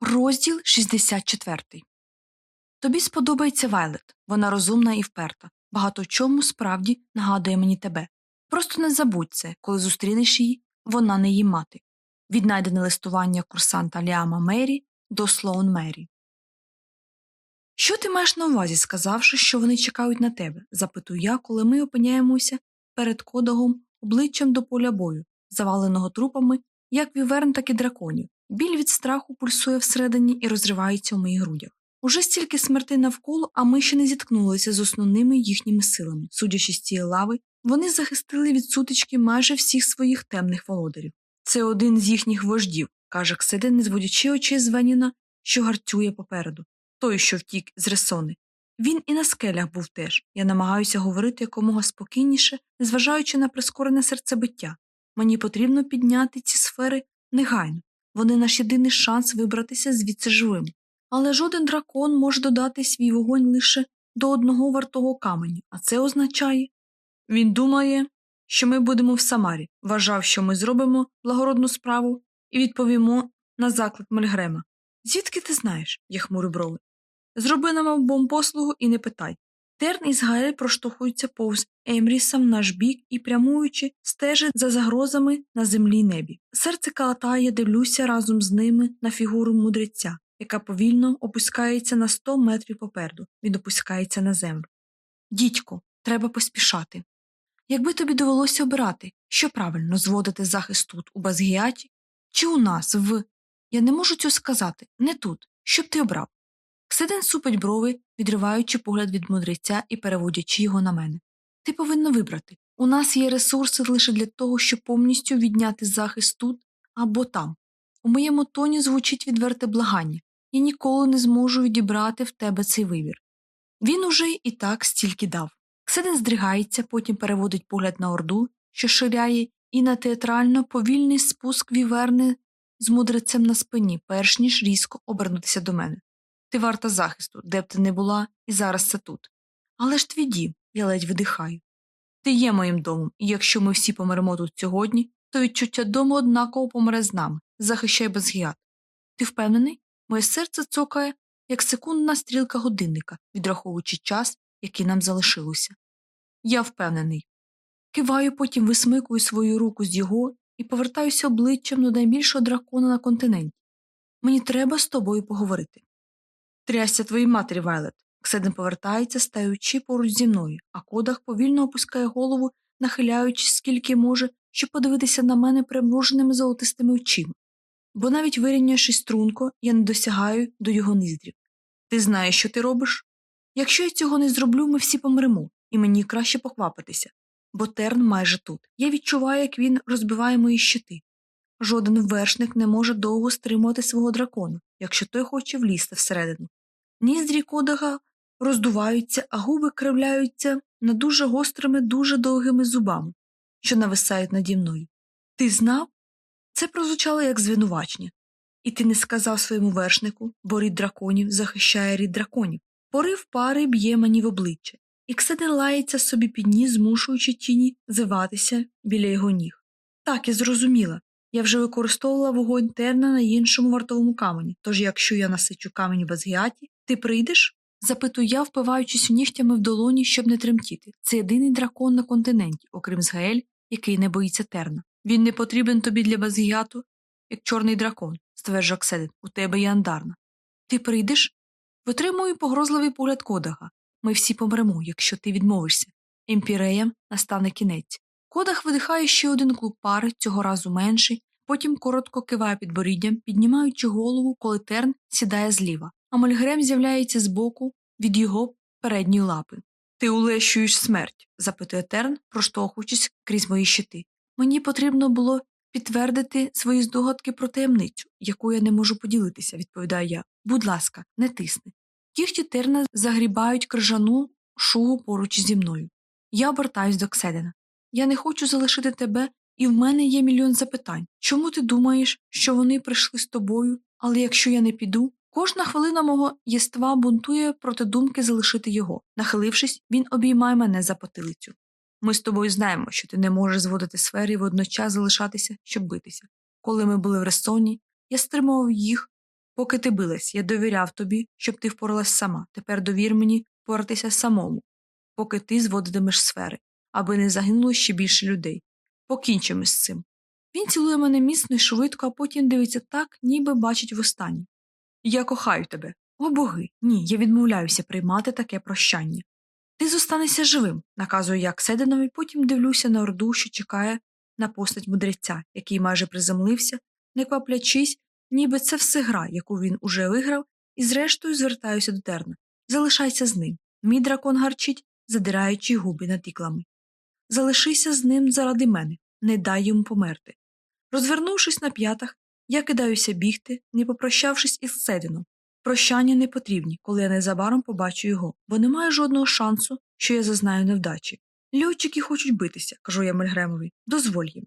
Розділ 64 Тобі сподобається Вайлет. Вона розумна і вперта. Багато чому справді нагадує мені тебе. Просто не забудь це, коли зустрінеш її, вона не її мати. Віднайдене листування курсанта Ліама Мері до Слоун Мері. Що ти маєш на увазі, сказавши, що вони чекають на тебе? запитую я, коли ми опиняємося перед кодагом обличчям до поля бою, заваленого трупами, як віверн, так і драконів. Біль від страху пульсує всередині і розривається у моїх грудях. Уже стільки смертей навколо, а ми ще не зіткнулися з основними їхніми силами. Судячи з цієї лави, вони захистили від сутички майже всіх своїх темних володарів. Це один з їхніх вождів, каже Кседен, не зводячи очей з Веніна, що гарцює попереду, той, що втік з ресони. Він і на скелях був теж. Я намагаюся говорити якомога спокійніше, незважаючи на прискорене серцебиття. Мені потрібно підняти ці сфери негайно. Вони наш єдиний шанс вибратися звідси живим. Але жоден дракон може додати свій вогонь лише до одного вартого каменю, а це означає він думає, що ми будемо в Самарі, вважав, що ми зробимо благородну справу і відповімо на заклик Мельгрема. Звідки ти знаєш? я хмурю брови. Зроби нам обом послугу і не питай. Терн і Згаель проштовхуються повз Емріса в наш бік і, прямуючи, стежить за загрозами на землі небі. Серце калатає, дивлюся разом з ними на фігуру мудреця, яка повільно опускається на сто метрів попереду, він опускається на землю. Дідько, треба поспішати. Якби тобі довелося обирати, що правильно зводити захист тут, у Базгіаті, чи у нас в. Я не можу цього сказати, не тут, щоб ти обрав. Ксиден супить брови, відриваючи погляд від мудреця і переводячи його на мене. Ти повинна вибрати. У нас є ресурси лише для того, щоб повністю відняти захист тут або там. У моєму тоні звучить відверте благання я ніколи не зможу відібрати в тебе цей вибір. Він уже і так стільки дав. Ксиден здригається, потім переводить погляд на орду, що ширяє, і на театрально повільний спуск віверни з мудрецем на спині, перш ніж різко обернутися до мене. Ти варта захисту, де б ти не була, і зараз це тут. Але ж твій дім, я ледь видихаю. Ти є моїм домом, і якщо ми всі помремо тут сьогодні, то відчуття дому однаково помре з нами, захищай безгіат. Ти впевнений? Моє серце цокає, як секундна стрілка годинника, відраховуючи час, який нам залишилося. Я впевнений. Киваю, потім висмикую свою руку з його і повертаюся обличчям до найбільшого дракона на континенті. Мені треба з тобою поговорити. Трясся твоїй матері, Вайлет. Кседен повертається, стаючи поруч зі мною, а кодах повільно опускає голову, нахиляючись скільки може, щоб подивитися на мене примруженими золотистими очима. Бо навіть вирівнявши струнко, я не досягаю до його ніздрів. Ти знаєш, що ти робиш? Якщо я цього не зроблю, ми всі помремо, і мені краще похвапитися. Бо терн майже тут. Я відчуваю, як він розбиває мої щити. Жоден вершник не може довго стримувати свого дракона, якщо той хоче влізти всередину. Ніздрі кодага роздуваються, а губи кривляються над дуже гострими, дуже довгими зубами, що нависають наді мною. Ти знав? Це прозвучало як звинувачення. І ти не сказав своєму вершнику, бо рід драконів захищає рід драконів. Порив пари б'є мені в обличчя, і Кседен лається собі під ніс, змушуючи тіні зиватися біля його ніг. Так, я зрозуміла. Я вже використовувала вогонь терна на іншому вартовому камені, тож якщо я насичу камінь в Азгіаті, ти прийдеш? запитую я, впиваючись нігтями в долоні, щоб не тремтіти. Це єдиний дракон на континенті, окрім Згаель, який не боїться терна. Він не потрібен тобі для Базгіату, як чорний дракон, стверджує Акседен. У тебе є андарна. Ти прийдеш? Витримую погрозливий погляд кодага. Ми всі помремо, якщо ти відмовишся. Імпіреям настане кінець. Кодах видихає ще один клуб пари, цього разу менший, потім коротко киває підборіддям, піднімаючи голову, коли терн сідає зліва, а Мольгрем з'являється збоку від його передньої лапи. Ти улещуєш смерть? запитує терн, проштовхуючись крізь мої щити. Мені потрібно було підтвердити свої здогадки про таємницю, яку я не можу поділитися, відповідаю я. Будь ласка, не тисни. Кіхті терна загрібають крижану шугу поруч зі мною. Я обертаюсь до Кседена. Я не хочу залишити тебе, і в мене є мільйон запитань. Чому ти думаєш, що вони прийшли з тобою, але якщо я не піду, кожна хвилина мого єства бунтує проти думки залишити його. Нахилившись, він обіймає мене за потилицю. Ми з тобою знаємо, що ти не можеш зводити сфери і водночас залишатися, щоб битися. Коли ми були в Ресоні, я стримував їх, Поки ти билась, я довіряв тобі, щоб ти впоралась сама. Тепер довір мені впоратися самому, поки ти зводитимеш сфери, аби не загинуло ще більше людей. Покінчимо з цим. Він цілує мене міцно і швидко, а потім дивиться так, ніби бачить востаннє. Я кохаю тебе. О боги, ні, я відмовляюся приймати таке прощання. Ти зостанешся живим, наказую я Ксединові, потім дивлюся на орду, що чекає на постать мудреця, який майже приземлився, не кваплячись, ніби це все гра, яку він уже виграв, і зрештою звертаюся до терна. Залишайся з ним. Мій дракон гарчить, задираючи губи над іклами. Залишися з ним заради мене, не дай йому померти. Розвернувшись на п'ятах, я кидаюся бігти, не попрощавшись із Седином. Прощання не потрібні, коли я незабаром побачу його, бо немає жодного шансу, що я зазнаю невдачі. Льотчики хочуть битися, кажу я Мельгремові, дозволь їм.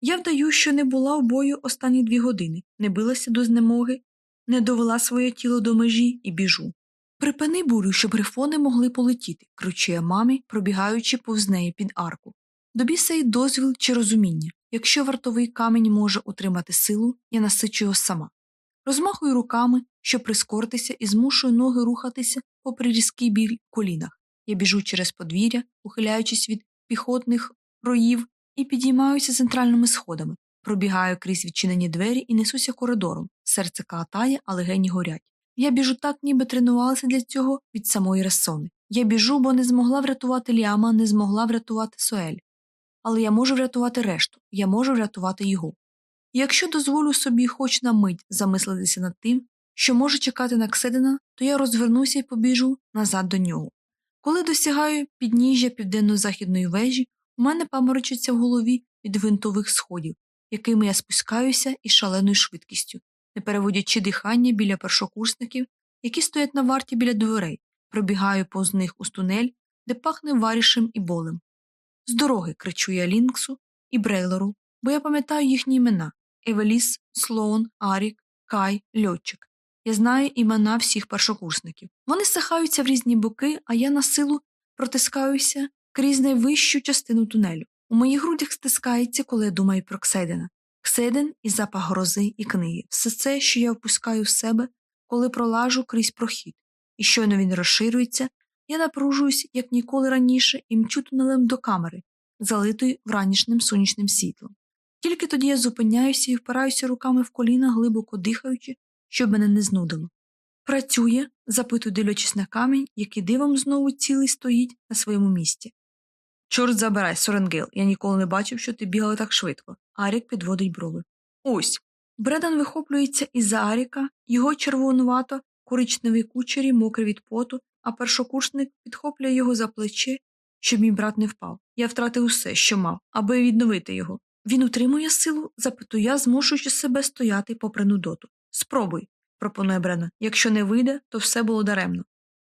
Я вдаю, що не була в бою останні дві години, не билася до знемоги, не довела своє тіло до межі і біжу. Припини бурю, щоб грифони могли полетіти, кричу я мамі, пробігаючи повз неї під арку. Добі сей дозвіл чи розуміння. Якщо вартовий камінь може отримати силу, я насичу його сама. Розмахую руками, щоб прискоритися, і змушую ноги рухатися попри різкий біль колінах. Я біжу через подвір'я, ухиляючись від піхотних роїв, і підіймаюся центральними сходами, пробігаю крізь відчинені двері і несуся коридором. Серце катає, а легені горять. Я біжу так, ніби тренувалася для цього від самої Ресони. Я біжу, бо не змогла врятувати Ліама, не змогла врятувати Соель. Але я можу врятувати решту, я можу врятувати його. Якщо дозволю собі хоч на мить замислитися над тим, що може чекати на Кседина, то я розвернуся і побіжу назад до нього. Коли досягаю підніжжя південно-західної вежі, у мене паморочиться в голові від гвинтових сходів, якими я спускаюся із шаленою швидкістю, не переводячи дихання біля першокурсників, які стоять на варті біля дверей, пробігаю повз них у тунель, де пахне варішем і болем. З дороги кричу я Лінксу і Брейлору, бо я пам'ятаю їхні імена Евеліс, Слоун, Арік, Кай, Льотчик. Я знаю імена всіх першокурсників. Вони сахаються в різні боки, а я на силу протискаюся крізь найвищу частину тунелю. У моїх грудях стискається, коли я думаю про Кседена. Кседен і запах грози і книги. Все це, що я впускаю в себе, коли пролажу крізь прохід. І щойно він розширюється, я напружуюсь, як ніколи раніше, і мчу тунелем до камери, залитої вранішнім сонячним світлом. Тільки тоді я зупиняюся і впираюся руками в коліна, глибоко дихаючи, щоб мене не знудило. Працює, запитую, дивлячись на камінь, який дивом знову цілий стоїть на своєму місці. Чорт забирай, Соренгейл, я ніколи не бачив, що ти бігала так швидко. Арік підводить брови. Ось. Бредан вихоплюється із за Аріка, його червонувато, коричневий кучері, мокрий від поту, а першокурсник підхоплює його за плече, щоб мій брат не впав. Я втратив усе, що мав, аби відновити його. Він утримує силу, запитую я, змушуючи себе стояти попри нудоту. Спробуй, пропонує Брена. Якщо не вийде, то все було даремно.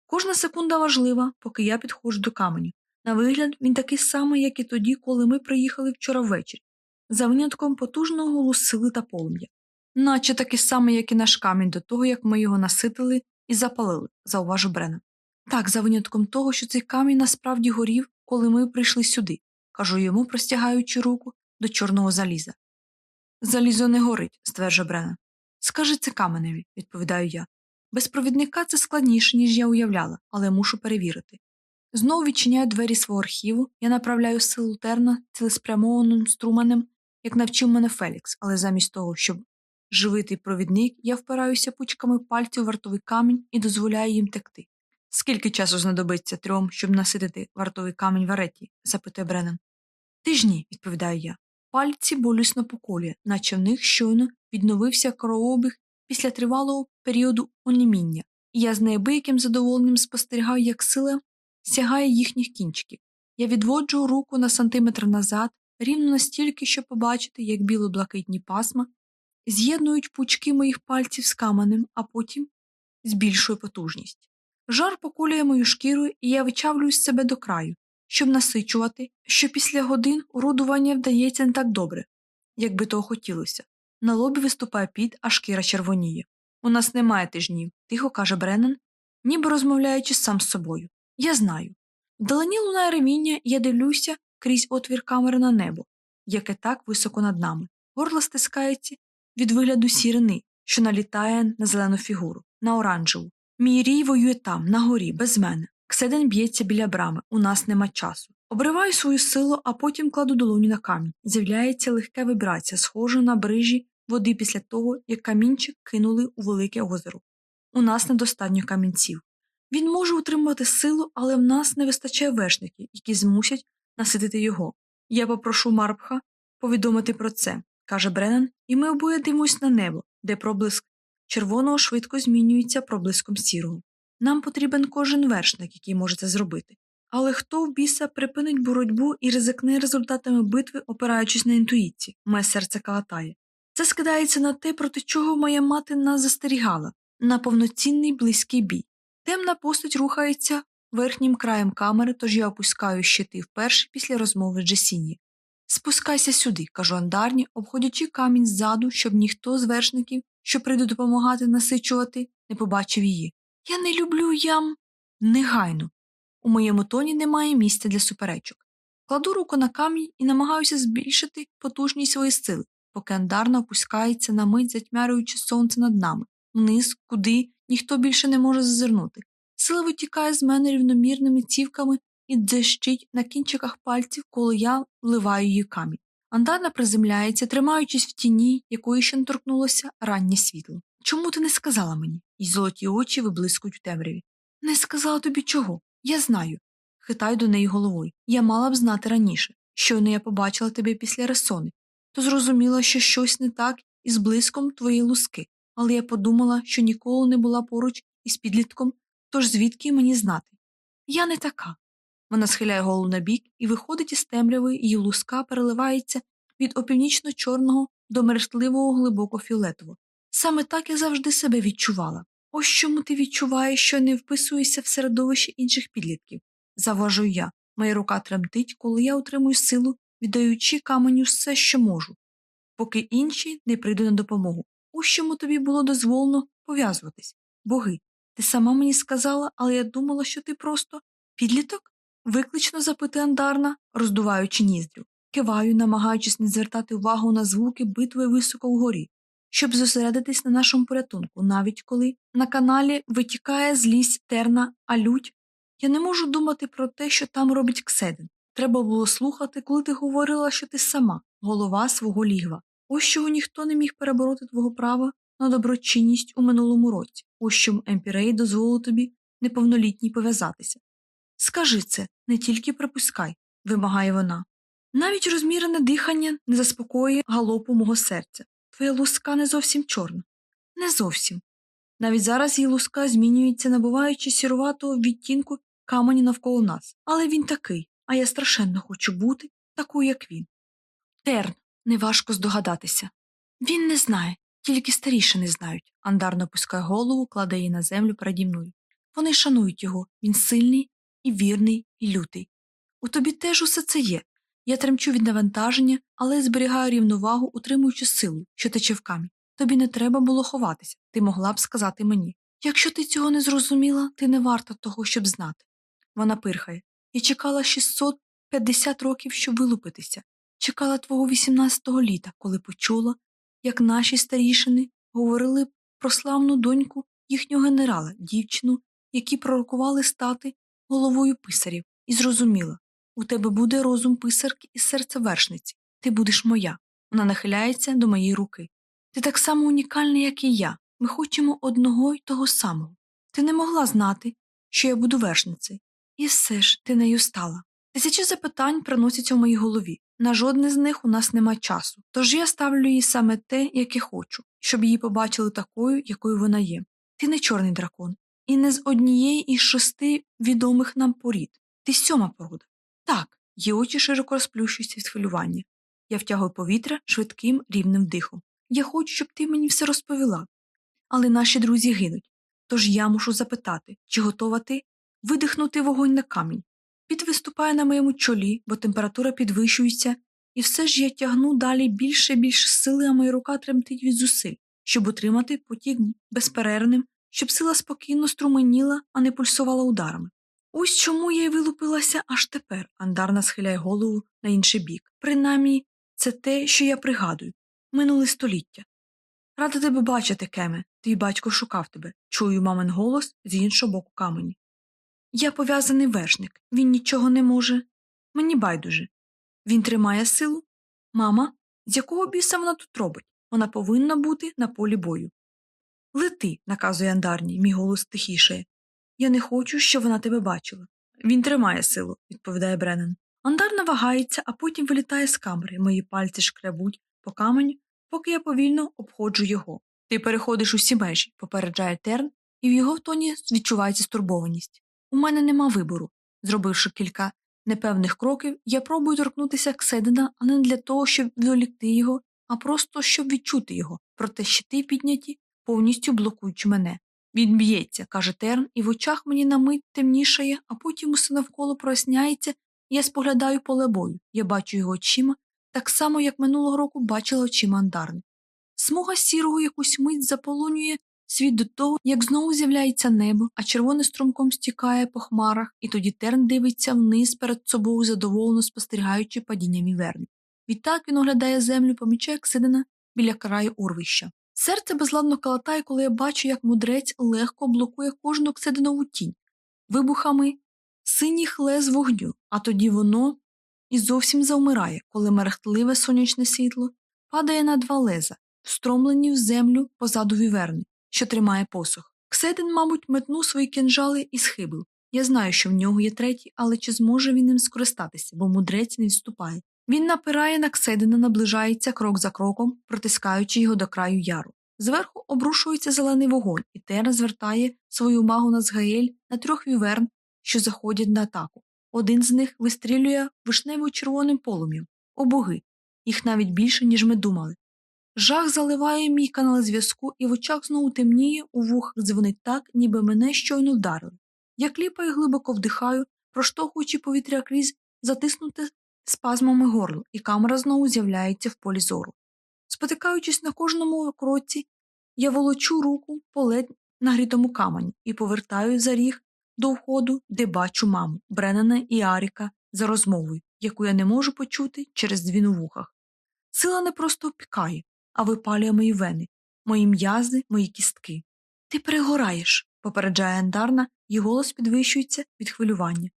Кожна секунда важлива, поки я підходжу до каменю. На вигляд, він такий самий, як і тоді, коли ми приїхали вчора ввечері, за винятком потужного голос та полум'я. Наче такий самий, як і наш камінь, до того, як ми його наситили і запалили, зауважив Брена. Так, за винятком того, що цей камінь насправді горів, коли ми прийшли сюди, кажу йому, простягаючи руку до чорного заліза. Залізо не горить, стверджує Брена. Скажи це каменеві, відповідаю я. Без провідника це складніше, ніж я уявляла, але мушу перевірити. Знову відчиняю двері свого архіву, я направляю силу терна цілеспрямованим струменем, як навчив мене Фелікс, але замість того, щоб живити провідник, я впираюся пучками пальців у вартовий камінь і дозволяю їм текти. Скільки часу знадобиться трьом, щоб наситити вартовий камінь в ареті? запитує Бреннан. Тижні, відповідаю я. Пальці болісно поколює, наче в них щойно відновився кровообіг після тривалого періоду оніміння, і я з неабияким задоволенням спостерігаю, як сила сягає їхніх кінчиків. Я відводжу руку на сантиметр назад, рівно настільки, щоб побачити, як біло-блакитні пасма з'єднують пучки моїх пальців з каменем, а потім збільшує потужність. Жар поколює мою шкіру, і я вичавлюю з себе до краю, щоб насичувати, що після годин орудування вдається не так добре, як би того хотілося. На лобі виступає під, а шкіра червоніє. У нас немає тижнів, тихо каже Бреннан, ніби розмовляючи сам з собою. Я знаю. Вдалині лунає ревіння, я дивлюся крізь отвір камери на небо, яке так високо над нами. Горло стискається від вигляду сірини, що налітає на зелену фігуру, на оранжеву. Мій рій воює там, на горі, без мене. Кседен б'ється біля брами, у нас нема часу. Обриваю свою силу, а потім кладу долоню на камінь. З'являється легка вібрація, схожа на брижі води після того, як камінчик кинули у велике озеро. У нас недостатньо камінців. Він може утримувати силу, але в нас не вистачає вершників, які змусять наситити його. Я попрошу Марпха повідомити про це, каже Бреннан, і ми обоє дивимось на небо, де проблиск червоного швидко змінюється проблиском сірого. Нам потрібен кожен вершник, який може це зробити. Але хто в біса припинить боротьбу і ризикне результатами битви, опираючись на інтуїцію, моє серце калатає. Це скидається на те, проти чого моя мати нас застерігала, на повноцінний близький бій. Темна постать рухається верхнім краєм камери, тож я опускаю щити вперше після розмови з Джесіні. Спускайся сюди, кажу андарні, обходячи камінь ззаду, щоб ніхто з вершників, що прийде допомагати насичувати, не побачив її. Я не люблю ям. Негайно. У моєму тоні немає місця для суперечок. Кладу руку на камінь і намагаюся збільшити потужність своєї сили, поки андарна опускається на мить, затьмярюючи сонце над нами, вниз, куди ніхто більше не може зазирнути. Сила витікає з мене рівномірними цівками і дзищить на кінчиках пальців, коли я вливаю її камінь. Андарна приземляється, тримаючись в тіні, якої ще не торкнулося раннє світло. Чому ти не сказала мені? І золоті очі виблискують у темряві. Не сказала тобі чого. Я знаю. Хитаю до неї головою. Я мала б знати раніше. Щойно я побачила тебе після ресони, то зрозуміла, що щось не так із блиском твоєї луски, але я подумала, що ніколи не була поруч із підлітком, тож звідки мені знати? Я не така. Вона схиляє голову на бік і виходить із темряви, її луска переливається від опівнічно-чорного до мерехтливого глибоко фіолетового. Саме так я завжди себе відчувала. Ось чому ти відчуваєш, що не вписуєшся в середовище інших підлітків. Заважу я. Моя рука тремтить, коли я отримую силу, віддаючи каменю все, що можу, поки інші не прийдуть на допомогу. Ось чому тобі було дозволено пов'язуватись. Боги, ти сама мені сказала, але я думала, що ти просто підліток? Виклично запитує Андарна, роздуваючи ніздрю. Киваю, намагаючись не звертати увагу на звуки битви високо вгорі, щоб зосередитись на нашому порятунку, навіть коли на каналі витікає злість терна, а лють. Я не можу думати про те, що там робить Кседен. Треба було слухати, коли ти говорила, що ти сама, голова свого лігва. Ось чого ніхто не міг перебороти твого права на доброчинність у минулому році, ось чому Емпірей дозволив тобі неповнолітній пов'язатися. Скажи це, не тільки припускай, вимагає вона. Навіть розмірене дихання не заспокоює галопу мого серця. Твоя луска не зовсім чорна. Не зовсім. Навіть зараз її луска змінюється, набуваючи сіруватого відтінку камені навколо нас. Але він такий, а я страшенно хочу бути такою, як він. Терн, неважко здогадатися. Він не знає, тільки старіші не знають. Андарно опускає голову, кладе її на землю переді мною. Вони шанують його, він сильний, і вірний, і лютий. У тобі теж усе це є. Я тремчу від навантаження, але зберігаю рівновагу, утримуючи силу, що тече в камінь. Тобі не треба було ховатися, ти могла б сказати мені. Якщо ти цього не зрозуміла, ти не варта того, щоб знати. Вона пирхає. Я чекала 650 років, щоб вилупитися. Чекала твого 18-го літа, коли почула, як наші старішини говорили про славну доньку їхнього генерала, дівчину, які пророкували стати головою писарів, і зрозуміла у тебе буде розум писарки і серце вершниці. Ти будеш моя. Вона нахиляється до моєї руки. Ти так само унікальний, як і я. Ми хочемо одного й того самого. Ти не могла знати, що я буду вершницею. І все ж ти нею стала. Тисячі запитань приносяться в моїй голові. На жодне з них у нас нема часу. Тож я ставлю їй саме те, яке хочу, щоб її побачили такою, якою вона є. Ти не чорний дракон, і не з однієї із шести відомих нам порід. Ти сьома порода. Так, її очі широко розплющуються від хвилювання. Я втягую повітря швидким рівним дихом. Я хочу, щоб ти мені все розповіла. Але наші друзі гинуть. Тож я мушу запитати, чи готова ти видихнути вогонь на камінь. Під виступає на моєму чолі, бо температура підвищується, і все ж я тягну далі більше і більше сили, а моя рука тремтить від зусиль, щоб утримати потік безперервним, щоб сила спокійно струменіла, а не пульсувала ударами. Ось чому я й вилупилася аж тепер, андарна схиляє голову на інший бік. Принаймні, це те, що я пригадую минуле століття. Рада тебе бачити, Кеме. Твій батько шукав тебе. Чую мамин голос з іншого боку камені. Я пов'язаний вершник, він нічого не може. Мені байдуже. Він тримає силу. Мама, з якого біса вона тут робить? Вона повинна бути на полі бою. Лети, наказує Андарні, мій голос тихішає. Я не хочу, щоб вона тебе бачила. Він тримає силу, відповідає Бреннан. Андарна вагається, а потім вилітає з камери. Мої пальці шкребуть по каменю, поки я повільно обходжу його. Ти переходиш усі межі, попереджає Терн, і в його тоні відчувається стурбованість. У мене нема вибору. Зробивши кілька непевних кроків, я пробую торкнутися Кседина, а не для того, щоб відволікти його, а просто щоб відчути його, проте щити підняті, повністю блокуючи мене. Він б'ється, каже Терн, і в очах мені на мить темнішає, а потім усе навколо проясняється, і я споглядаю поле бою. Я бачу його очима, так само, як минулого року бачила очима Андарни. Смуга сірого якусь мить заполонює світ до того, як знову з'являється небо, а червоне струмком стікає по хмарах, і тоді Терн дивиться вниз перед собою, задоволено спостерігаючи падіння міверни. Відтак він оглядає землю, помічає Ксидина біля краю урвища. Серце безладно калатає, коли я бачу, як мудрець легко блокує кожну ксидинову тінь, вибухами синіх лез вогню, а тоді воно і зовсім завмирає, коли мерехтливе сонячне світло падає на два леза, встромлені в землю позаду віверни, що тримає посох. Кседин, мабуть, метнув свої кинжали і схибив. Я знаю, що в нього є третій, але чи зможе він ним скористатися, бо мудрець не відступає. Він напирає на Кседина, наближається крок за кроком, протискаючи його до краю яру. Зверху обрушується зелений вогонь, і Тера звертає свою увагу на Згаель на трьох віверн, що заходять на атаку. Один з них вистрілює вишнево червоним полум'ям. О боги! Їх навіть більше, ніж ми думали. Жах заливає мій канал зв'язку, і в очах знову темніє, у вухах дзвонить так, ніби мене щойно вдарили. Я кліпаю глибоко вдихаю, проштовхуючи повітря крізь затиснуте спазмами горло, і камера знову з'являється в полі зору. Спотикаючись на кожному кроці, я волочу руку по ледь нагрітому камені і повертаю за ріг до входу, де бачу маму, Бреннана і Аріка за розмовою, яку я не можу почути через дзвін у вухах. Сила не просто опікає, а випалює мої вени, мої м'язи, мої кістки. Ти перегораєш, попереджає Андарна, її голос підвищується від хвилювання.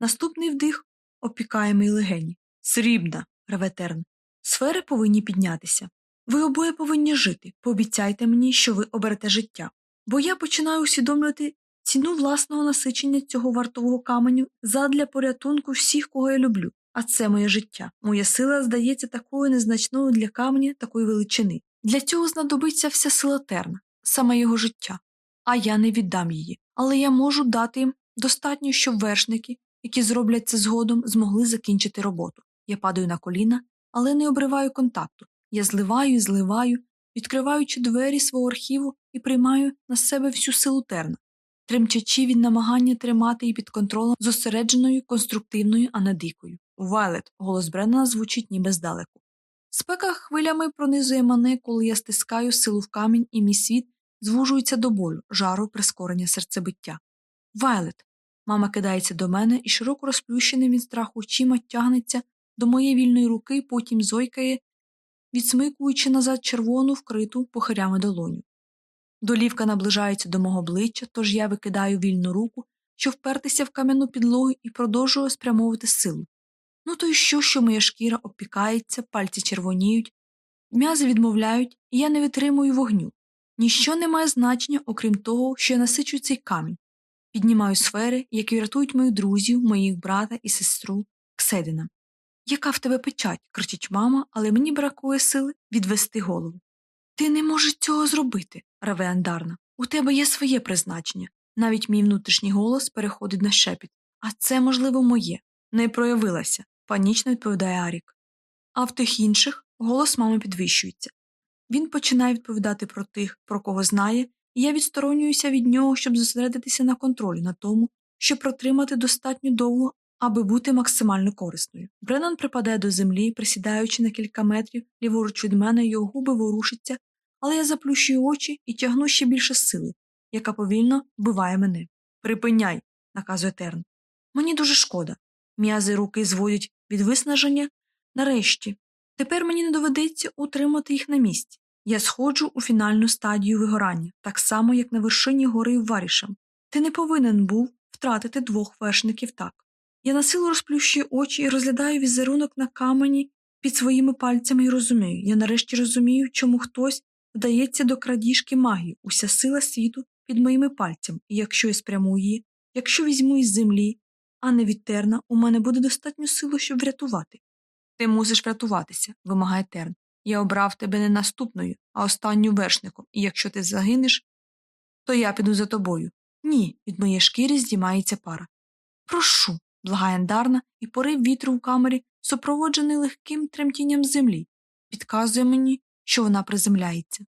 Наступний вдих опікає мої легені. Срібна, реве Терн. Сфери повинні піднятися. Ви обоє повинні жити. Пообіцяйте мені, що ви оберете життя. Бо я починаю усвідомлювати ціну власного насичення цього вартового каменю задля порятунку всіх, кого я люблю. А це моє життя. Моя сила здається такою незначною для каменя такої величини. Для цього знадобиться вся сила терна, саме його життя. А я не віддам її. Але я можу дати їм достатньо, щоб вершники, які зроблять це згодом, змогли закінчити роботу. Я падаю на коліна, але не обриваю контакту. Я зливаю і зливаю, відкриваючи двері свого архіву і приймаю на себе всю силу терна, тремчачи від намагання тримати її під контролем зосередженою, конструктивною, а не дикою. Вайлет, голос Бреннана звучить ніби здалеку. Спека хвилями пронизує мене, коли я стискаю силу в камінь, і мій світ звужується до болю, жару, прискорення серцебиття. Вайлет. Мама кидається до мене і широко розплющеним від страху очима тягнеться до моєї вільної руки, потім зойкає, відсмикуючи назад червону вкриту похирями долоню. Долівка наближається до мого обличчя, тож я викидаю вільну руку, щоб впертися в кам'яну підлогу і продовжую спрямовувати силу. Ну то й що, що моя шкіра обпікається, пальці червоніють, м'язи відмовляють, і я не витримую вогню. Ніщо не має значення, окрім того, що я насичу цей камінь, піднімаю сфери, які рятують моїх друзів, моїх брата і сестру Кседина. Яка в тебе печать? кричить мама, але мені бракує сили відвести голову. Ти не можеш цього зробити, реве Андарна. У тебе є своє призначення. Навіть мій внутрішній голос переходить на шепіт. А це, можливо, моє. Не проявилася, панічно відповідає Арік. А в тих інших голос мами підвищується. Він починає відповідати про тих, про кого знає, і я відсторонююся від нього, щоб зосередитися на контролі, на тому, щоб протримати достатньо довго, аби бути максимально корисною. Бреннан припадає до землі, присідаючи на кілька метрів, ліворуч від мене його губи ворушаться, але я заплющую очі і тягну ще більше сили, яка повільно вбиває мене. Припиняй, наказує Терн. Мені дуже шкода. М'язи руки зводять від виснаження. Нарешті, тепер мені не доведеться утримати їх на місці. Я сходжу у фінальну стадію вигорання, так само, як на вершині гори Варішем. Ти не повинен був втратити двох вершників так. Я насилу розплющую очі і розглядаю візерунок на камені під своїми пальцями і розумію. Я нарешті розумію, чому хтось вдається до крадіжки магії, уся сила світу під моїми пальцями, і якщо я спрямую її, якщо візьму із землі, а не від терна, у мене буде достатньо сили, щоб врятувати. Ти мусиш врятуватися, вимагає терн. Я обрав тебе не наступною, а останню вершником, і якщо ти загинеш, то я піду за тобою. Ні, від моєї шкіри здіймається пара. Прошу, благає Андарна, і порив вітру в камері, супроводжений легким тремтінням землі, підказує мені, що вона приземляється.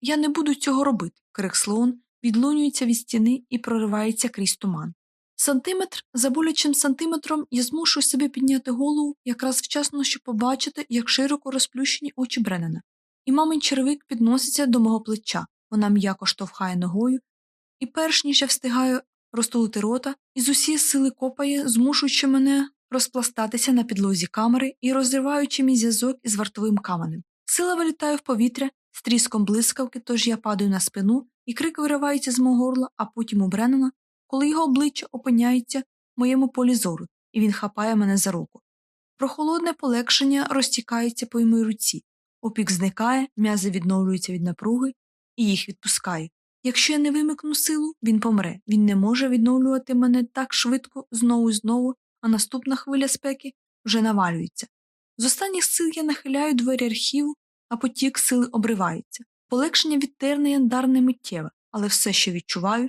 Я не буду цього робити, крик слон відлунюється від стіни і проривається крізь туман. Сантиметр за болячим сантиметром я змушую себе підняти голову якраз вчасно, щоб побачити, як широко розплющені очі Бреннена. І мамин червик підноситься до мого плеча, вона м'яко штовхає ногою, і перш ніж я встигаю розтулити рота, із усієї сили копає, змушуючи мене розпластатися на підлозі камери і розриваючи мій зв'язок із вартовим каменем. Сила вилітає в повітря з тріском блискавки, тож я падаю на спину, і крик виривається з мого горла, а потім у Бреннена, коли його обличчя опиняється в моєму полі зору, і він хапає мене за руку. Прохолодне полегшення розтікається по моїй руці, опік зникає, м'язи відновлюються від напруги, і їх відпускає. Якщо я не вимикну силу, він помре. Він не може відновлювати мене так швидко знову і знову, а наступна хвиля спеки вже навалюється. З останніх сил я нахиляю двері архіву, а потік сили обривається. Полегшення від терни яндар не миттєве, але все, що відчуваю,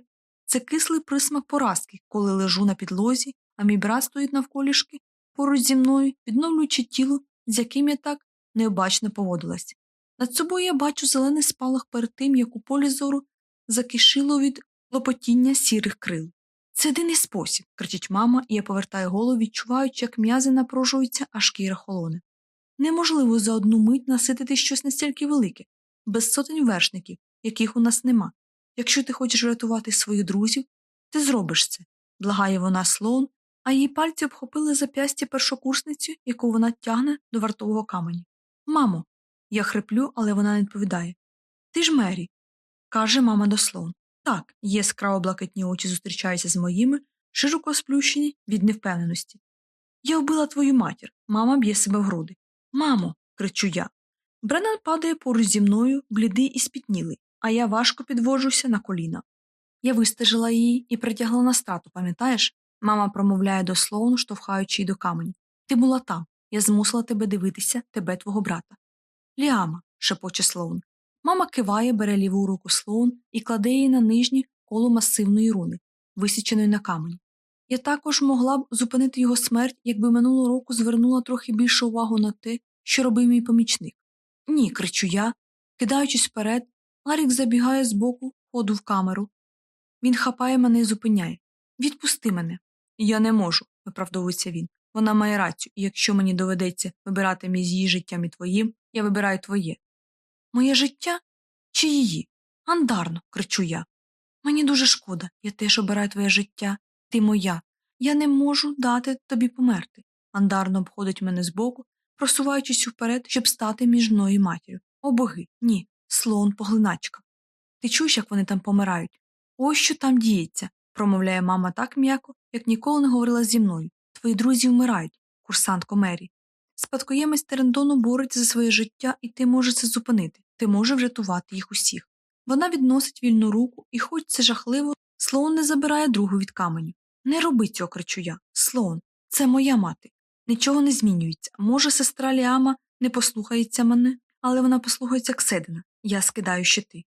це кислий присмак поразки, коли лежу на підлозі, а мій брат стоїть навколішки поруч зі мною, відновлюючи тіло, з яким я так необачно поводилась. Над собою я бачу зелений спалах перед тим, як у полі зору закишило від лопотіння сірих крил. Це єдиний спосіб, кричить мама, і я повертаю голову, відчуваючи, як м'язи напружуються, а шкіра холоне. Неможливо за одну мить наситити щось настільки велике, без сотень вершників, яких у нас нема. Якщо ти хочеш рятувати своїх друзів, ти зробиш це, благає вона слон, а її пальці обхопили зап'ястя першокурсниці, яку вона тягне до вартового камені. Мамо, я хриплю, але вона не відповідає. Ти ж Мері, каже мама до слон. Так, яскраво блакитні очі зустрічаються з моїми, широко сплющені від невпевненості. Я вбила твою матір. Мама б'є себе в груди. Мамо, кричу я. Бреннан падає поруч зі мною, блідий і спітнілий, а я важко підводжуся на коліна. Я вистежила її і притягла на страту, пам'ятаєш? Мама промовляє до Слоуну, штовхаючи її до каменю. Ти була там. Я змусила тебе дивитися, тебе твого брата. Ліама, шепоче Слоун. Мама киває, бере ліву руку Слоун і кладе її на нижнє коло масивної руни, висіченої на камені. Я також могла б зупинити його смерть, якби минулого року звернула трохи більше увагу на те, що робив мій помічник. Ні, кричу я, кидаючись вперед, Ларік забігає з боку ходу в камеру. Він хапає мене і зупиняє. Відпусти мене. Я не можу, виправдовується він. Вона має рацію, і якщо мені доведеться вибирати між її життям і твоїм, я вибираю твоє. Моє життя чи її? Андарно, кричу я. Мені дуже шкода, я теж обираю твоє життя, ти моя. Я не можу дати тобі померти. Андарно обходить мене збоку, просуваючись вперед, щоб стати між мною і матір'ю. О боги, ні, слон поглиначка. Ти чуєш, як вони там помирають? Ось що там діється, промовляє мама так м'яко, як ніколи не говорила зі мною. Твої друзі вмирають, курсантко Мері. Спадкоємець Терендону бореться за своє життя, і ти можеш це зупинити, ти можеш врятувати їх усіх. Вона відносить вільну руку, і, хоч це жахливо, слон не забирає другу від каменю. Не роби цього, кричу я. Слон, це моя мати. Нічого не змінюється. Може, сестра Ліама не послухається мене, але вона послухається Кседина. Я скидаю щити.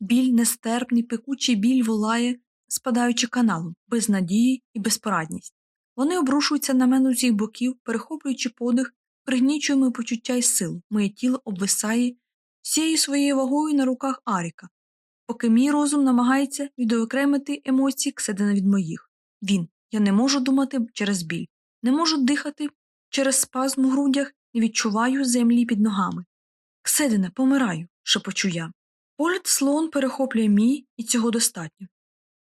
Біль, нестерпний, пекучий біль волає, спадаючи каналом, без надії і безпорадність. Вони обрушуються на мене з усіх боків, перехоплюючи подих, пригнічує моє почуття і сил, моє тіло обвисає всією своєю вагою на руках Аріка, поки мій розум намагається відокремити емоції Кседина від моїх. Він, я не можу думати через біль, не можу дихати через спазм у грудях і відчуваю землі під ногами. Кседине, помираю, шепочу я. Погляд слон перехоплює мій, і цього достатньо.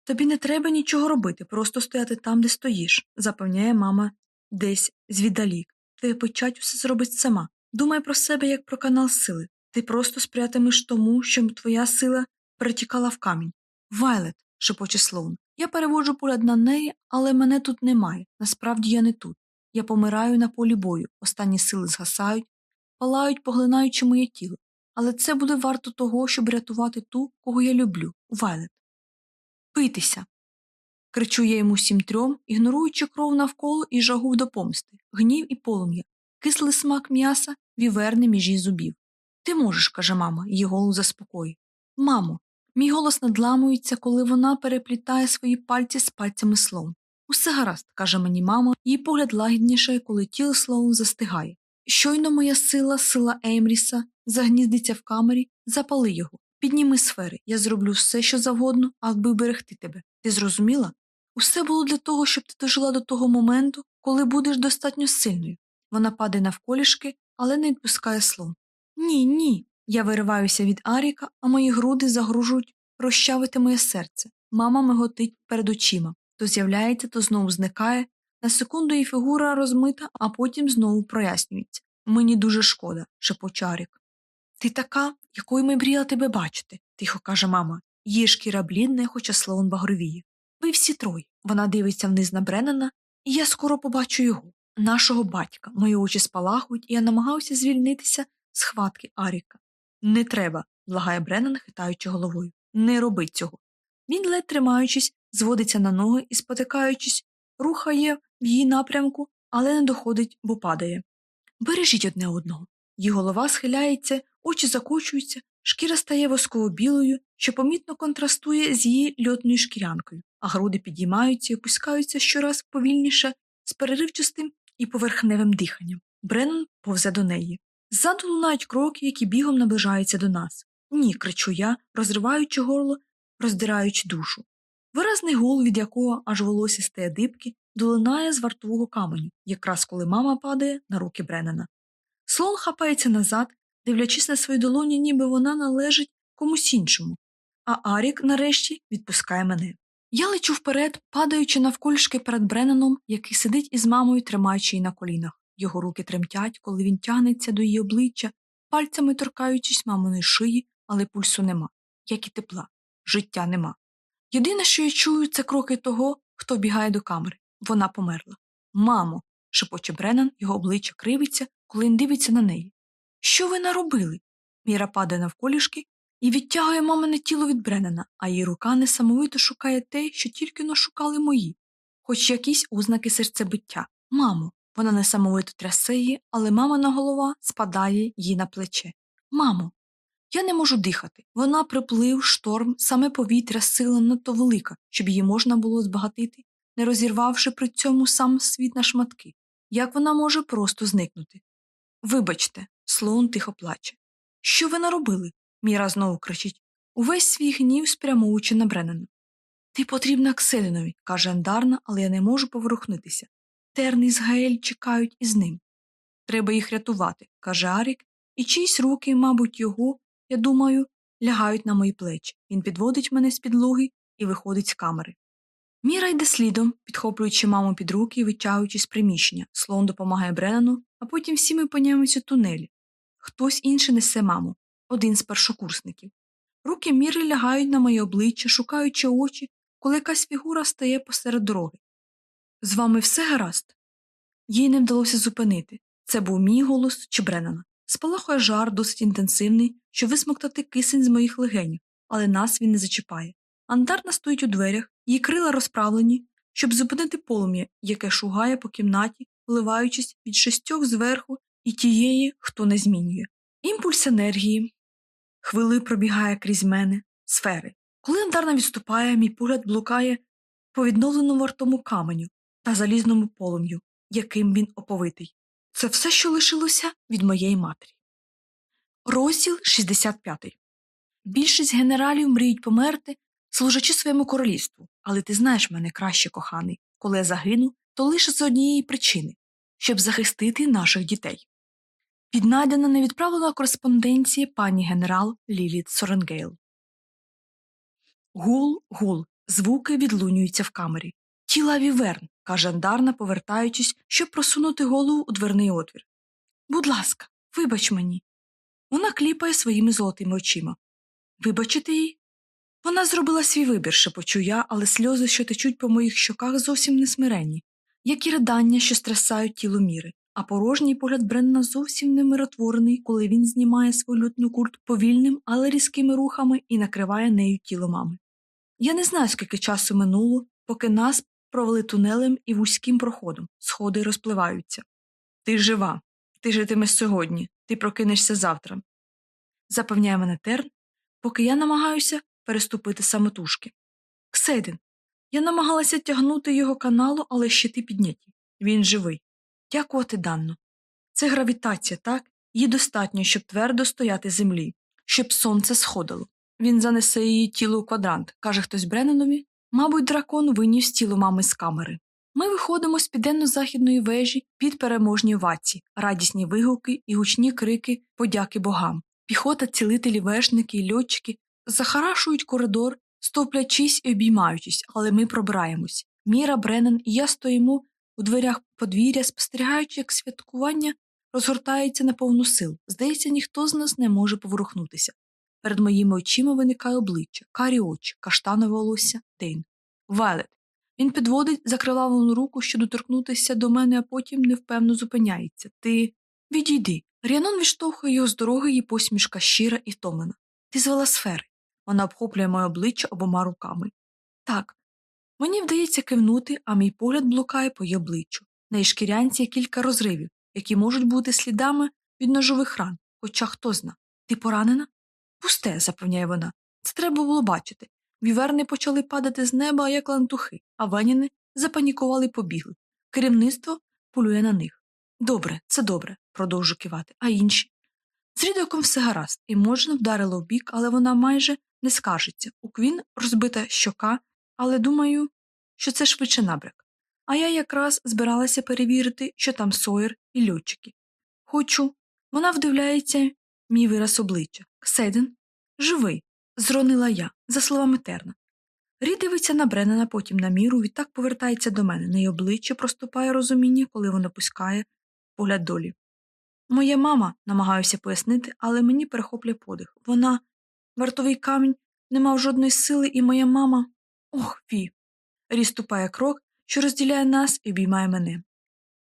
Тобі не треба нічого робити, просто стояти там, де стоїш, запевняє мама десь звіддалік. Твоя печать усе зробить сама. Думай про себе як про канал сили. Ти просто сприятимеш тому, щоб твоя сила перетікала в камінь. Вайлет, шепоче Слоун. Я переводжу погляд на неї, але мене тут немає. Насправді я не тут. Я помираю на полі бою, останні сили згасають, палають, поглинаючи моє тіло. Але це буде варто того, щоб рятувати ту, кого я люблю, Вайлет. Питися. Кричу я йому всім трьом, ігноруючи кров навколо і жагу до помсти, гнів і полум'я, кислий смак м'яса, віверни між її зубів. Ти можеш, каже мама, її голос заспокоює. Мамо, мій голос надламується, коли вона переплітає свої пальці з пальцями слон. Усе гаразд, каже мені мама, її погляд лагідніше, коли тіло слоун застигає. Щойно моя сила, сила Еймріса, загніздиться в камері, запали його. Підніми сфери, я зроблю все, що завгодно, аби берегти тебе. Ти зрозуміла? Усе було для того, щоб ти дожила до того моменту, коли будеш достатньо сильною. Вона падає навколішки, але не відпускає слон. Ні, ні. Я вириваюся від Аріка, а мої груди загружують розчавити моє серце. Мама миготить перед очима. То з'являється, то знову зникає. На секунду її фігура розмита, а потім знову прояснюється. Мені дуже шкода, шепоче Арік. Ти така, якою ми мріяли тебе бачити, тихо каже мама. Її шкіра блідне, хоча слон багровіє. Ви всі троє. Вона дивиться вниз на Бреннана, і я скоро побачу його, нашого батька. Мої очі спалахують, і я намагаюся звільнитися з хватки Аріка. Не треба, благає Бреннан, хитаючи головою. Не роби цього. Він, ледь тримаючись, зводиться на ноги і, спотикаючись, рухає в її напрямку, але не доходить, бо падає. Бережіть одне одного. Її голова схиляється, очі закочуються, шкіра стає восково білою, що помітно контрастує з її льотною шкірянкою, а груди підіймаються і опускаються щораз повільніше з переривчастим і поверхневим диханням. Бреннан повзе до неї. Ззаду лунають кроки, які бігом наближаються до нас. Ні, кричу я, розриваючи горло, роздираючи душу. Виразний гул, від якого аж волосся стає дибки, долинає з вартового каменю, якраз коли мама падає на руки Бреннана. Слон хапається назад, дивлячись на свої долоні, ніби вона належить комусь іншому, а Арік, нарешті, відпускає мене. Я лечу вперед, падаючи навколішки перед Бреннаном, який сидить із мамою, тримаючи її на колінах. Його руки тремтять, коли він тягнеться до її обличчя, пальцями торкаючись маминої шиї, але пульсу нема, як і тепла, життя нема. Єдине, що я чую, це кроки того, хто бігає до камери. Вона померла. Мамо, шепоче Бреннан, його обличчя кривиться, коли він дивиться на неї. Що ви наробили? Міра падає навколішки і відтягує мамине тіло від Бреннана, а її рука несамовито шукає те, що тільки но шукали мої, хоч якісь ознаки серцебиття. Мамо, вона несамовито трясе її, але мамина голова спадає їй на плече. Мамо, я не можу дихати. Вона приплив шторм, саме повітря сила надто велика, щоб її можна було збагатити, не розірвавши при цьому сам світ на шматки. Як вона може просто зникнути? Вибачте, слон тихо плаче. Що ви наробили? Міра знову кричить, увесь свій гнів спрямовуючи на Бреннана. Ти потрібна Кселінові, каже Андарна, але я не можу поворухнутися. Терни з Гаель чекають із ним. Треба їх рятувати, каже Арік, і чиїсь руки, мабуть, його, я думаю, лягають на мої плечі. Він підводить мене з підлоги і виходить з камери. Міра йде слідом, підхоплюючи маму під руки і витягуючи з приміщення. Слон допомагає Бренану, а потім всі ми опиняємося тунелі. Хтось інший несе маму, один з першокурсників. Руки Міри лягають на моє обличчя, шукаючи очі, коли якась фігура стає посеред дороги. З вами все гаразд? Їй не вдалося зупинити. Це був мій голос чи Бреннана. Спалахує жар досить інтенсивний, щоб висмоктати кисень з моїх легенів, але нас він не зачіпає. Андарна стоїть у дверях, її крила розправлені, щоб зупинити полум'я, яке шугає по кімнаті, вливаючись від шістьох зверху і тієї, хто не змінює. Імпульс енергії. Хвили пробігає крізь мене, сфери. Коли андарна відступає, мій погляд блукає по відновленому вартому каменю та залізному полум'ю, яким він оповитий. Це все, що лишилося від моєї матері. Розділ 65 Більшість генералів мріють померти, служачи своєму королівству, але ти знаєш мене краще, коханий, коли я загину, то лише з однієї причини щоб захистити наших дітей. Віднайдена невідправлена кореспонденція пані генерал Ліліт Соренгейл. Гул, гул, звуки відлунюються в камері. Тіла віверн, каже Андарна, повертаючись, щоб просунути голову у дверний отвір. Будь ласка, вибач мені. Вона кліпає своїми золотими очима. Вибачите їй? Вона зробила свій вибір, шепочу я, але сльози, що течуть по моїх щоках, зовсім не смиренні, як і ридання, що стрясають тіло міри, а порожній погляд Бренна зовсім не миротворений, коли він знімає свою лютну куртку повільним, але різкими рухами і накриває нею тіло мами. Я не знаю, скільки часу минуло, поки нас провели тунелем і вузьким проходом, сходи розпливаються. Ти жива, ти житимеш сьогодні, ти прокинешся завтра. Запевняє мене Терн, поки я намагаюся переступити самотужки. Кседин. Я намагалася тягнути його каналу, але щити підняті. Він живий. Дякувати данно. Це гравітація, так? Їй достатньо, щоб твердо стояти землі, щоб сонце сходило. Він занесе її тіло у квадрант, каже хтось Бреннанові. Мабуть, дракон виніс тіло мами з камери. Ми виходимо з південно-західної вежі під переможні ваці, радісні вигуки і гучні крики подяки богам. Піхота, цілителі, вершники і льотчики захарашують коридор, стовплячись і обіймаючись, але ми пробираємось. Міра, Бреннан і я стоїмо у дверях подвір'я, спостерігаючи, як святкування розгортається на повну сил. Здається, ніхто з нас не може поворухнутися. Перед моїми очима виникає обличчя, карі очі, каштанове волосся, Дейн. Вайлет. Він підводить закривавлену руку, щоб доторкнутися до мене, а потім невпевно зупиняється. Ти відійди. Ріанон відштовхує його з дороги, її посмішка щира і втомлена. Ти звела сфери. Вона обхоплює моє обличчя обома руками. Так. Мені вдається кивнути, а мій погляд блукає по її обличчю. На її шкірянці є кілька розривів, які можуть бути слідами від ножових ран, хоча хто зна. Ти поранена? Пусте, запевняє вона. Це треба було бачити. Віверни почали падати з неба, як лантухи, а веніни запанікували і побігли. Керівництво полює на них. Добре, це добре, продовжу кивати, а інші. З рідоком все гаразд, і можна вдарило в бік, але вона майже не скажеться. У Квін розбита щока, але думаю, що це швидше набряк. А я якраз збиралася перевірити, що там Сойер і льотчики. Хочу. Вона вдивляється мій вираз обличчя. Кседен? Живий, зронила я, за словами Терна. Рі дивиться на Бреннана, потім на міру, відтак повертається до мене. На її обличчя проступає розуміння, коли вона пускає погляд долі. Моя мама, намагаюся пояснити, але мені перехоплює подих. Вона, вартовий камінь, не мав жодної сили, і моя мама. Ох, Ві. Рі ступає крок, що розділяє нас і обіймає мене.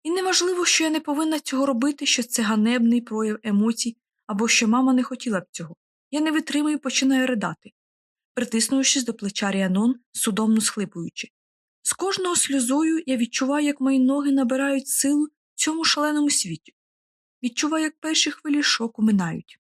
І неважливо, що я не повинна цього робити, що це ганебний прояв емоцій, або що мама не хотіла б цього. Я не витримую і починаю ридати, притиснувшись до плеча Ріанон, судомно схлипуючи. З кожного сльозою я відчуваю, як мої ноги набирають силу в цьому шаленому світі. Відчуваю, як перші хвилі шоку минають.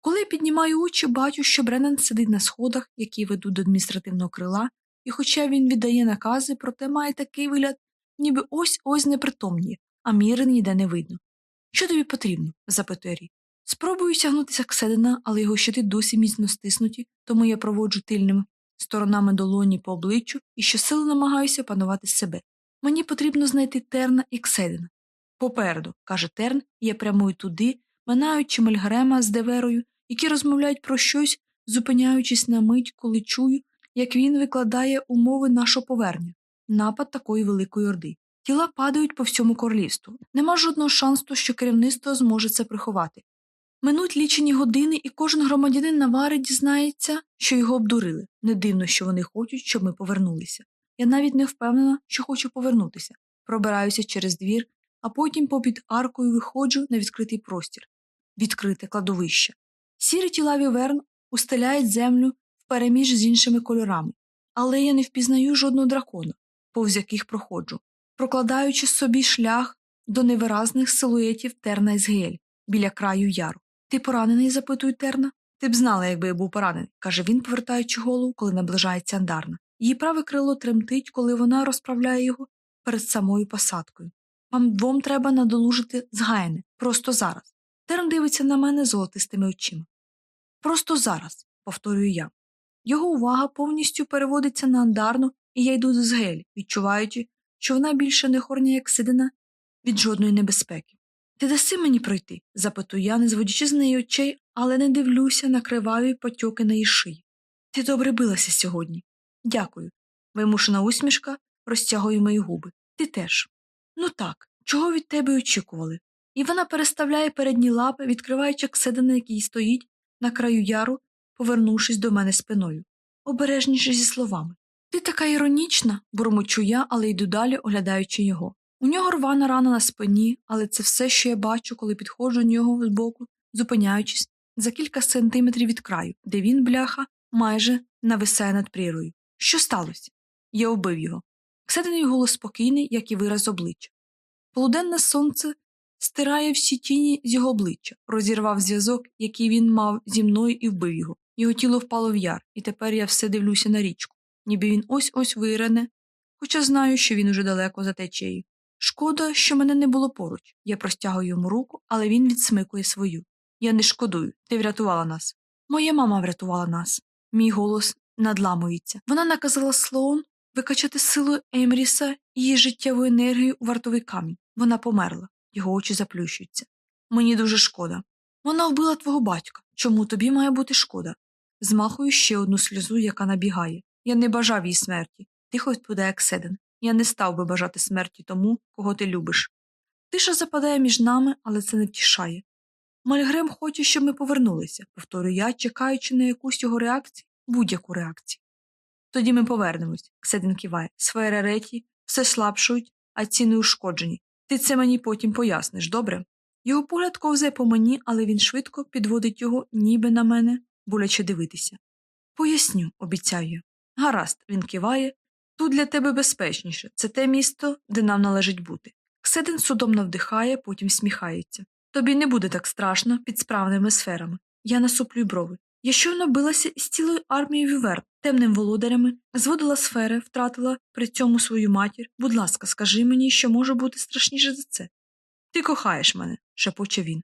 Коли я піднімаю очі, бачу, що Бреннан сидить на сходах, які ведуть до адміністративного крила, і, хоча він віддає накази, проте має такий вигляд, ніби ось ось непритомніє, а міри ніде не видно. Що тобі потрібно? запитує Рі. Спробую сягнутися Кседина, але його щити досі міцно стиснуті, тому я проводжу тильними сторонами долоні по обличчю і щосили намагаюся панувати себе. Мені потрібно знайти Терна і Кседина. Попереду, каже Терн, і я прямую туди, минаючи Мельгрема з Деверою, які розмовляють про щось, зупиняючись на мить, коли чую, як він викладає умови нашого повернення, напад такої великої орди. Тіла падають по всьому королівству. Нема жодного шансу, що керівництво зможе це приховати. Минуть лічені години, і кожен громадянин Навари дізнається, що його обдурили. Не дивно, що вони хочуть, щоб ми повернулися. Я навіть не впевнена, що хочу повернутися. Пробираюся через двір, а потім попід аркою виходжу на відкритий простір відкрите кладовище. Сірі тіла віверн устеляють землю впереміж з іншими кольорами, але я не впізнаю жодного дракона, повз яких проходжу, прокладаючи собі шлях до невиразних силуетів терна із гель біля краю яру. Ти поранений? запитую терна. Ти б знала, якби я був поранений, каже він, повертаючи голову, коли наближається андарна. Її праве крило тремтить, коли вона розправляє його перед самою посадкою. Вам двом треба надолужити згаяне, просто зараз. Терн дивиться на мене золотистими очима. Просто зараз, повторюю я. Його увага повністю переводиться на андарну, і я йду до згель, відчуваючи, що вона більше не хорня, як сидина від жодної небезпеки. Ти даси мені пройти? запитую я, не зводячи з неї очей, але не дивлюся на криваві потьоки на її шиї. Ти добре билася сьогодні. Дякую. Вимушена усмішка розтягує мої губи. Ти теж. Ну так, чого від тебе очікували? і вона переставляє передні лапи, відкриваючи кседина, який стоїть на краю яру, повернувшись до мене спиною, обережніше зі словами. Ти така іронічна, бурмочу я, але йду далі, оглядаючи його. У нього рвана рана на спині, але це все, що я бачу, коли підходжу до нього збоку, зупиняючись за кілька сантиметрів від краю, де він, бляха, майже нависає над прірою. Що сталося? Я вбив його. Кседений голос спокійний, як і вираз обличчя. Полуденне сонце стирає всі тіні з його обличчя, розірвав зв'язок, який він мав зі мною, і вбив його. Його тіло впало в яр, і тепер я все дивлюся на річку, ніби він ось ось вирене, хоча знаю, що він уже далеко за течею. Шкода, що мене не було поруч. Я простягую йому руку, але він відсмикує свою. Я не шкодую, ти врятувала нас. Моя мама врятувала нас. Мій голос надламується. Вона наказала Слоун викачати силу Емріса і її життєву енергію у вартовий камінь. Вона померла, його очі заплющуються. Мені дуже шкода. Вона вбила твого батька. Чому тобі має бути шкода? Змахую ще одну сльозу, яка набігає. Я не бажав їй смерті. Тихо відповідає Кседен. Я не став би бажати смерті тому, кого ти любиш. Тиша западає між нами, але це не втішає. Мальгрем хоче, щоб ми повернулися, повторюю я, чекаючи на якусь його реакцію, будь-яку реакцію. Тоді ми повернемось, Кседен киває. Сфери реті все слабшують, а ціни ушкоджені. Ти це мені потім поясниш, добре? Його погляд ковзає по мені, але він швидко підводить його, ніби на мене, боляче дивитися. Поясню, обіцяю. Гаразд, він киває. Тут для тебе безпечніше це те місто, де нам належить бути. Кседен судомно вдихає, потім сміхається. Тобі не буде так страшно під справними сферами. Я насуплюю брови. Я щойно билася із цілою армією вівер, темним володарями, зводила сфери, втратила при цьому свою матір. Будь ласка, скажи мені, що може бути страшніше за це. Ти кохаєш мене, шепоче він.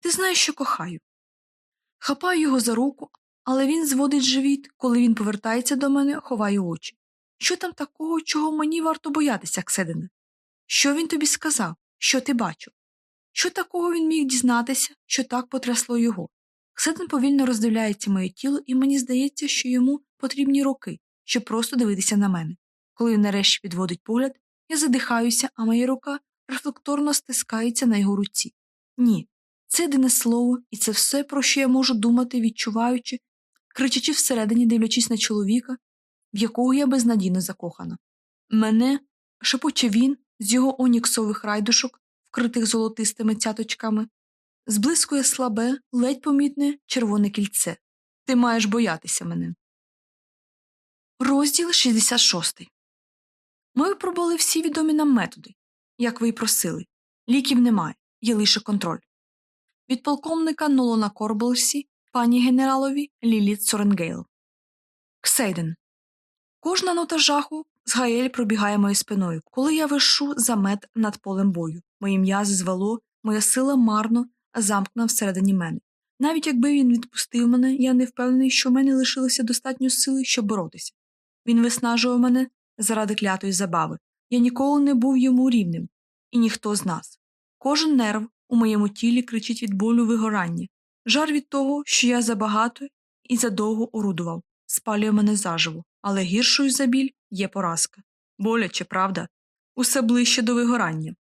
Ти знаєш, що кохаю. Хапаю його за руку, але він зводить живіт, коли він повертається до мене, ховає очі. Що там такого, чого мені варто боятися, Кседене? Що він тобі сказав? Що ти бачив? Що такого він міг дізнатися, що так потрясло його? Кседен повільно роздивляється моє тіло, і мені здається, що йому потрібні роки, щоб просто дивитися на мене. Коли він нарешті підводить погляд, я задихаюся, а моя рука рефлекторно стискається на його руці. Ні, це єдине слово, і це все, про що я можу думати, відчуваючи, кричачи всередині, дивлячись на чоловіка, в якого я безнадійно закохана. Мене, шепоче він, з його оніксових райдушок, вкритих золотистими цяточками, зблискує слабе, ледь помітне червоне кільце. Ти маєш боятися мене. Розділ 66 Ми випробували всі відомі нам методи, як ви й просили. Ліків немає, є лише контроль. Від полковника Нолона Колберсі, пані генералові Ліліт Соренгейл. Ксейден. Кожна нота жаху Сґаель пробігає моєю спиною, коли я вишу замет над полем бою. Мої м'язи звело, моя сила марно замкнена всередині мене. Навіть якби він відпустив мене, я не впевнений, що в мене лишилося достатньо сили, щоб боротися. Він виснажував мене заради клятої забави. Я ніколи не був йому рівним, і ніхто з нас. Кожен нерв у моєму тілі кричить від болю вигорання, жар від того, що я забагато і задовго орудував, спалює мене заживо, але гіршою за біль є поразка. Боляче, правда, усе ближче до вигорання.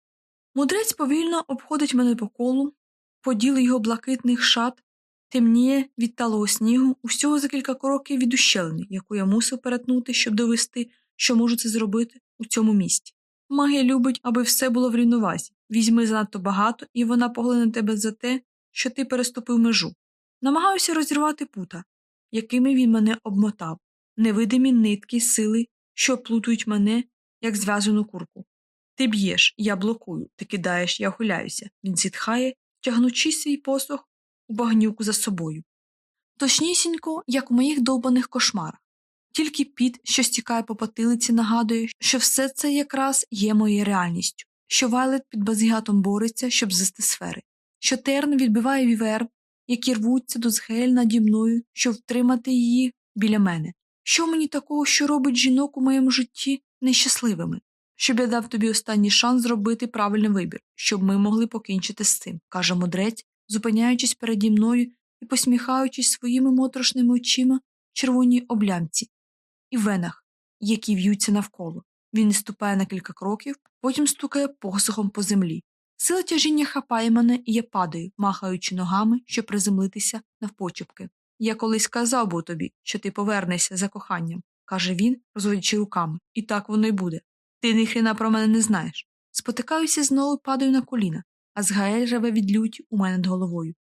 Мудрець повільно обходить мене по колу, поділ його блакитних шат темніє від талого снігу усього за кілька кроків від ущелини, яку я мусив перетнути, щоб довести, що можу це зробити у цьому місті. Магія любить, аби все було в рівновазі. Візьми занадто багато, і вона поглине тебе за те, що ти переступив межу. Намагаюся розірвати пута, якими він мене обмотав, невидимі нитки сили, що плутують мене, як зв'язану курку. Ти б'єш, я блокую, ти кидаєш, я ухиляюся. Він зітхає, тягнучи свій посох у багнюку за собою. Точнісінько, як у моїх довбаних кошмарах. Тільки піт, що стікає по потилиці, нагадує, що все це якраз є моєю реальністю, що Вайлет під базігатом бореться, щоб звести сфери, що терн відбиває віверн, які рвуться до згель наді мною, щоб втримати її біля мене. Що мені такого, що робить жінок у моєму житті нещасливими? Щоб я дав тобі останній шанс зробити правильний вибір, щоб ми могли покінчити з цим, каже мудрець, зупиняючись переді мною і посміхаючись своїми моторошними очима червоній облямці і венах, які в'ються навколо. Він ступає на кілька кроків, потім стукає посохом по землі. Сила тяжіння хапає мене, і я падаю, махаючи ногами, щоб приземлитися навпочепки. Я колись казав був тобі, що ти повернешся за коханням, каже він, розводячи руками, і так воно й буде. Ти ніхрена про мене не знаєш. Спотикаюся знову і падаю на коліна, а згаель реве від люті у мене над головою.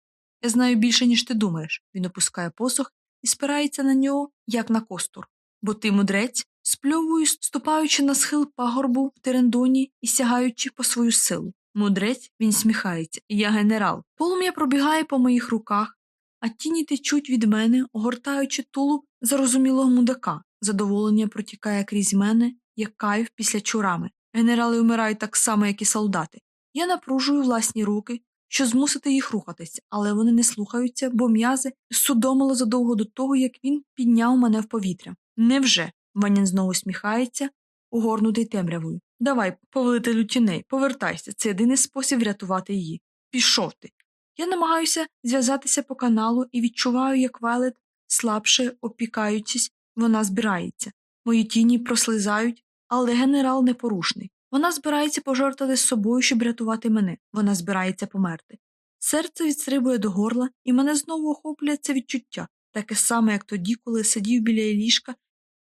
Я знаю більше, ніж ти думаєш. Він опускає посох і спирається на нього, як на костур. Бо ти мудрець, спльовую, ступаючи на схил пагорбу в терендоні і сягаючи по свою силу. Мудрець він сміхається, і я генерал. Полум'я пробігає по моїх руках, а тіні течуть від мене, огортаючи тулуб зарозумілого мудака. Задоволення протікає крізь мене, як кайф після чурами. Генерали вмирають так само, як і солдати. Я напружую власні руки, щоб змусити їх рухатися, але вони не слухаються, бо м'язи судомило задовго до того, як він підняв мене в повітря. Невже? Ванін знову сміхається, угорнутий темрявою. Давай, повелителю тіней, повертайся, це єдиний спосіб врятувати її. Пішов ти. Я намагаюся зв'язатися по каналу і відчуваю, як велет, слабше опікаючись, вона збирається. Мої тіні прослизають, але генерал непорушний. Вона збирається пожертвувати з собою, щоб рятувати мене. Вона збирається померти. Серце відстрибує до горла, і мене знову охоплює це відчуття, таке саме, як тоді, коли сидів біля ліжка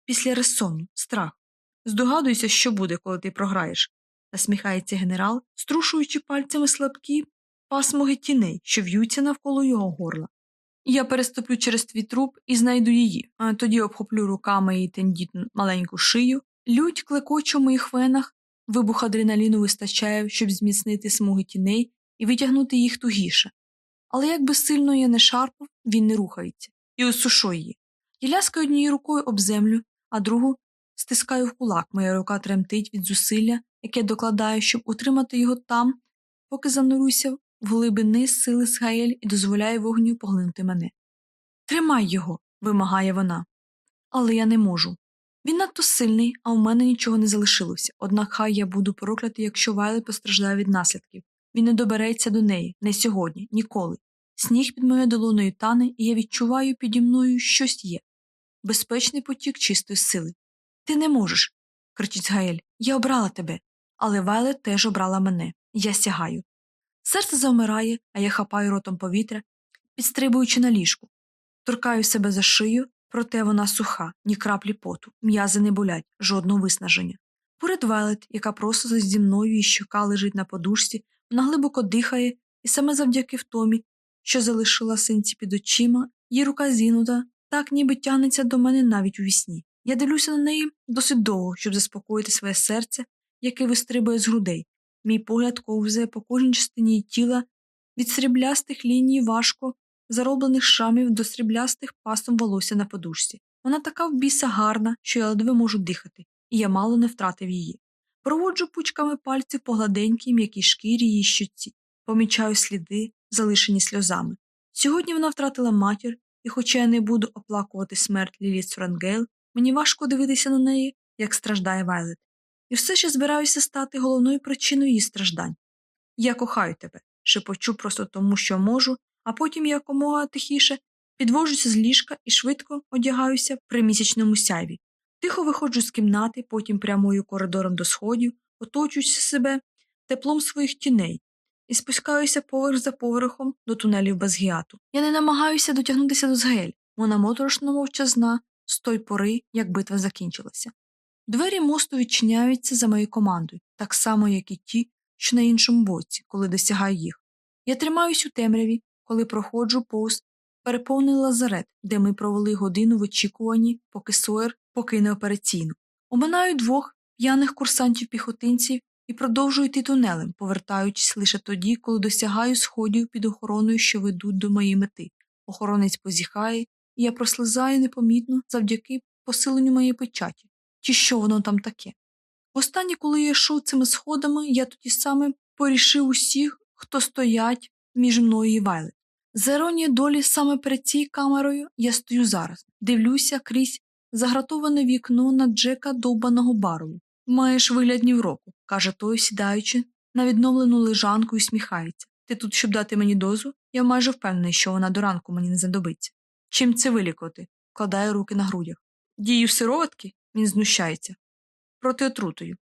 після ресону, страх. Здогадуйся, що буде, коли ти програєш, насміхається генерал, струшуючи пальцями слабкі пасмуги тіней, що в'ються навколо його горла. Я переступлю через твій труп і знайду її, тоді обхоплю руками її тендітну маленьку шию, лють клекоче у моїх венах, вибух адреналіну вистачає, щоб зміцнити смуги тіней і витягнути їх тугіше. Але як би сильно я не шарпав, він не рухається, і осушу її. Я ляскаю однією рукою об землю, а другу стискаю в кулак. Моя рука тремтить від зусилля, яке докладаю, щоб утримати його там, поки зануруся в глибини сили Сгаель і дозволяє вогню поглинути мене. Тримай його, вимагає вона. Але я не можу. Він надто сильний, а у мене нічого не залишилося, однак хай я буду проклятий, якщо Вайле постраждає від наслідків. Він не добереться до неї, не сьогодні, ніколи. Сніг під моєю долоною тане, і я відчуваю піді мною щось є. Безпечний потік чистої сили. Ти не можеш, кричить Гаель. Я обрала тебе. Але Вайле теж обрала мене. Я сягаю. Серце завмирає, а я хапаю ротом повітря, підстрибуючи на ліжку. Торкаю себе за шию, проте вона суха, ні краплі поту, м'язи не болять, жодного виснаження. Поряд Вайлет, яка просто зі мною і щока лежить на подушці, вона глибоко дихає, і саме завдяки втомі, що залишила синці під очима, її рука зінута, так ніби тягнеться до мене навіть у вісні. Я дивлюся на неї досить довго, щоб заспокоїти своє серце, яке вистрибує з грудей. Мій погляд ковзає по кожній частині тіла від сріблястих ліній важко зароблених шрамів до сріблястих пасом волосся на подушці. Вона така в біса гарна, що я ледве можу дихати, і я мало не втратив її. Проводжу пучками пальців по гладенькій м'якій шкірі її щоці, помічаю сліди, залишені сльозами. Сьогодні вона втратила матір, і, хоча я не буду оплакувати смерть Ліліт Франгейл, мені важко дивитися на неї, як страждає Вайлет. І все ще збираюся стати головною причиною її страждань. Я кохаю тебе, шепочу просто тому, що можу, а потім якомога тихіше підвожуся з ліжка і швидко одягаюся при місячному сяйві. Тихо виходжу з кімнати, потім прямую коридором до сходів, оточуючи себе теплом своїх тіней, і спускаюся поверх за поверхом до тунелів Базгіату. Я не намагаюся дотягнутися до згель, вона моторошно мовчазна з той пори, як битва закінчилася. Двері мосту відчиняються за моєю командою, так само, як і ті, що на іншому боці, коли досягаю їх. Я тримаюсь у темряві, коли проходжу повз переповнений лазарет, де ми провели годину в очікуванні, поки Сойер покине операційну. Оминаю двох п'яних курсантів піхотинців і продовжую йти тунелем, повертаючись лише тоді, коли досягаю сходів під охороною, що ведуть до моєї мети. Охоронець позіхає, і я прослизаю непомітно завдяки посиленню моєї печаті. Чи що воно там таке? Останнє, коли я йшов цими сходами, я тоді саме порішив усіх, хто стоять між мною і Вайлет. За іронією долі саме перед цією камерою я стою зараз, дивлюся крізь загратоване вікно на Джека довбаного бару. Маєш вигляд ні в року, каже той, сідаючи на відновлену лежанку і сміхається. Ти тут, щоб дати мені дозу? Я майже впевнений, що вона до ранку мені не знадобиться. Чим це вилікувати? Кладає руки на грудях. Дію сироватки? Він знущається. Проти отрутою.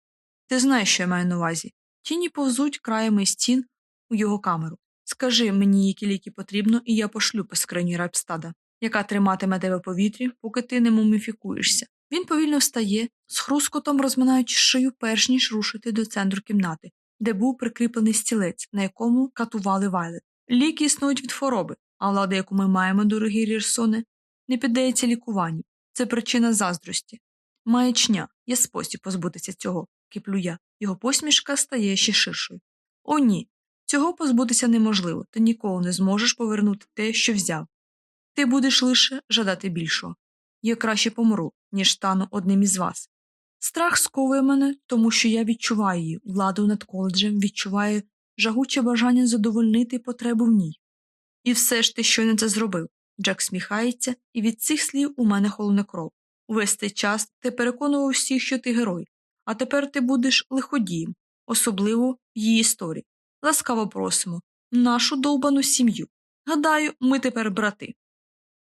Ти знаєш, що я маю на увазі. Тіні повзуть краями стін, у його камеру. Скажи мені, які ліки потрібно, і я пошлю по скрині Райпстада, яка триматиме тебе в повітрі, поки ти не муміфікуєшся. Він повільно встає, з хрускотом розминаючи шию, перш ніж рушити до центру кімнати, де був прикріплений стілець, на якому катували Вайлет. Ліки існують від хвороби, а влада, яку ми маємо, дорогі Рірсоне, не піддається лікуванню. Це причина заздрості. Маячня є спосіб позбутися цього, киплю я. Його посмішка стає ще ширшою. О, ні. Цього позбутися неможливо, ти ніколи не зможеш повернути те, що взяв. Ти будеш лише жадати більшого. Я краще помру, ніж стану одним із вас. Страх сковує мене, тому що я відчуваю її, владу над коледжем, відчуваю жагуче бажання задовольнити потребу в ній. І все ж ти щойно це зробив. Джек сміхається, і від цих слів у мене холоне кров. Увесь цей час ти переконував всіх, що ти герой, а тепер ти будеш лиходієм, особливо в її історії. Ласкаво просимо нашу довбану сім'ю. Гадаю, ми тепер брати.